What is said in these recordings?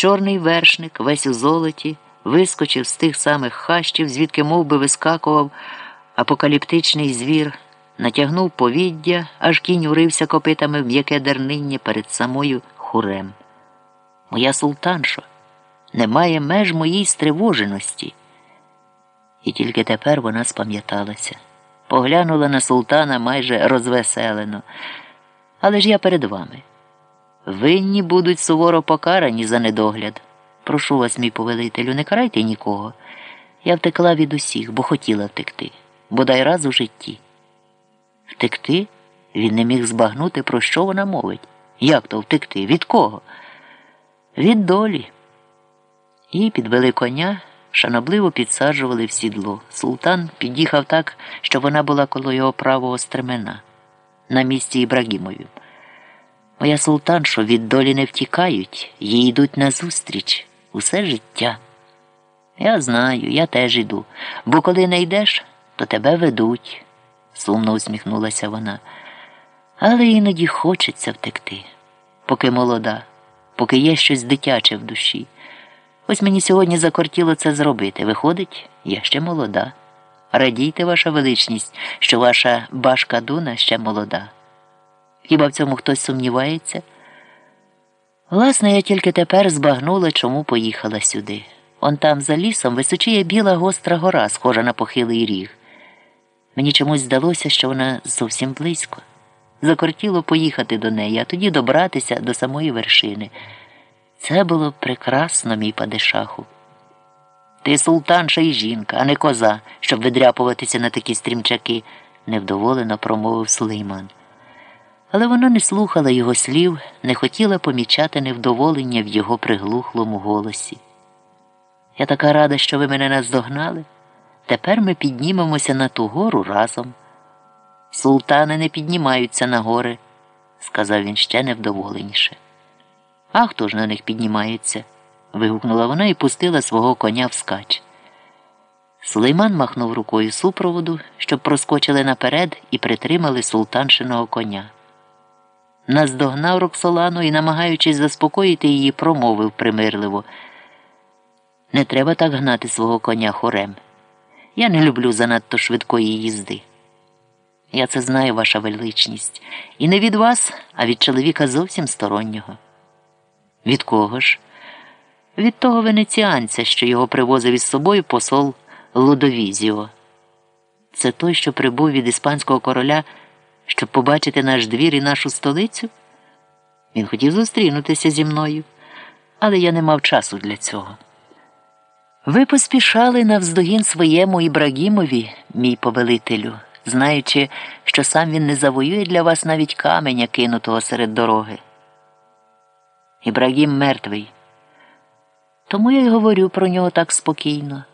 Чорний вершник, весь у золоті, вискочив з тих самих хащів, звідки мов би, вискакував апокаліптичний звір, натягнув повіддя, аж кінь урився копитами в м'яке дерниння перед самою хурем. Моя султаншо, немає меж моїй стривоженості. І тільки тепер вона спам'яталася. Поглянула на султана майже розвеселено. Але ж я перед вами. Винні будуть суворо покарані за недогляд. Прошу вас, мій повелителю, не карайте нікого. Я втекла від усіх, бо хотіла втекти, бодай раз у житті. Втекти? Він не міг збагнути, про що вона мовить. Як то втекти? Від кого? Від долі. І підвели коня, шанобливо підсаджували в сідло. Султан під'їхав так, що вона була коло його правого стремена на місці Ібрагімові. Моя султаншо від долі не втікають, їй йдуть назустріч усе життя. Я знаю, я теж іду, бо коли не йдеш, то тебе ведуть, сумно усміхнулася вона. Але іноді хочеться втекти, поки молода, поки є щось дитяче в душі. Ось мені сьогодні закортіло це зробити. Виходить, я ще молода. Радійте, ваша величність, що ваша башка Дуна ще молода. Хіба в цьому хтось сумнівається? Власне, я тільки тепер збагнула, чому поїхала сюди. Он там за лісом височіє біла гостра гора, схожа на похилий ріг. Мені чомусь здалося, що вона зовсім близько. Закортіло поїхати до неї, а тоді добратися до самої вершини. Це було прекрасно, мій падишаху. Ти султанша і жінка, а не коза, щоб видряпуватися на такі стрімчаки, невдоволено промовив Сулейман. Але вона не слухала його слів, не хотіла помічати невдоволення в його приглухлому голосі. Я така рада, що ви мене наздогнали. Тепер ми піднімемося на ту гору разом. Султани не піднімаються на гори, сказав він ще невдоволеніше. А хто ж на них піднімається? вигукнула вона і пустила свого коня вскач. Сулейман махнув рукою супроводу, щоб проскочили наперед і притримали султаншиного коня. Наздогнав Роксолану і, намагаючись заспокоїти її, промовив примирливо. Не треба так гнати свого коня хорем. Я не люблю занадто швидкої їзди. Я це знаю, ваша величність, і не від вас, а від чоловіка зовсім стороннього. Від кого ж? Від того венеціанця, що його привозив із собою посол Лудовізіо. Це той, що прибув від іспанського короля, щоб побачити наш двір і нашу столицю? Він хотів зустрінутися зі мною, але я не мав часу для цього. Ви поспішали навздогін своєму Ібрагімові, мій повелителю, знаючи, що сам він не завоює для вас навіть каменя, кинутого серед дороги. Ібрагім мертвий. Тому я й говорю про нього так спокійно.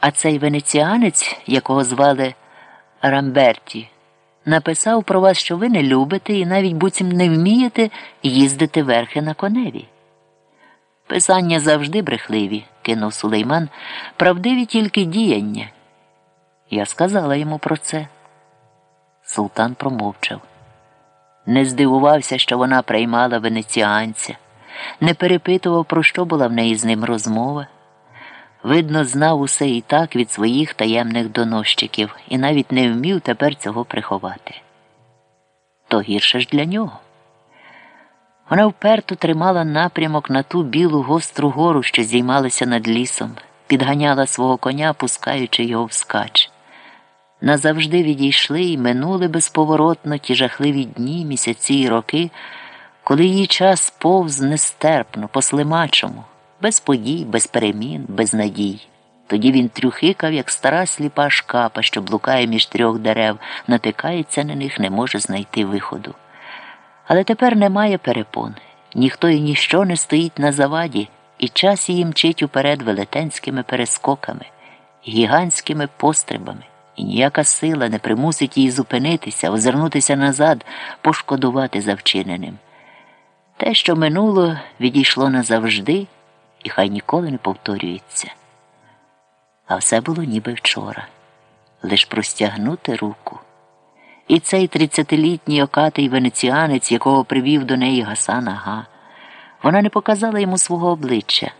А цей венеціанець, якого звали Рамберті, написав про вас, що ви не любите і навіть буцім не вмієте їздити верхи на коневі. Писання завжди брехливі, кинув Сулейман, правдиві тільки діяння. Я сказала йому про це. Султан промовчав. Не здивувався, що вона приймала венеціанця, не перепитував, про що була в неї з ним розмова. Видно, знав усе і так від своїх таємних доносчиків і навіть не вмів тепер цього приховати. То гірше ж для нього. Вона вперто тримала напрямок на ту білу гостру гору, що зіймалася над лісом, підганяла свого коня, пускаючи його вскач. Назавжди відійшли і минули безповоротно ті жахливі дні, місяці і роки, коли її час повз нестерпно, по слимачому, без подій, без перемін, без надій. Тоді він трюхикав, як стара сліпа шкапа, що блукає між трьох дерев, натикається на них, не може знайти виходу. Але тепер немає перепон, ніхто і ніщо не стоїть на заваді, і час її мчить уперед велетенськими перескоками, гігантськими пострибами, і ніяка сила не примусить її зупинитися, озирнутися назад, пошкодувати за вчиненим. Те, що минуло, відійшло назавжди, і хай ніколи не повторюється. А все було ніби вчора, лиш простягнути руку. І цей тридцятилітній окатий венеціанець, якого привів до неї Гасан Ага, Вона не показала йому свого обличчя,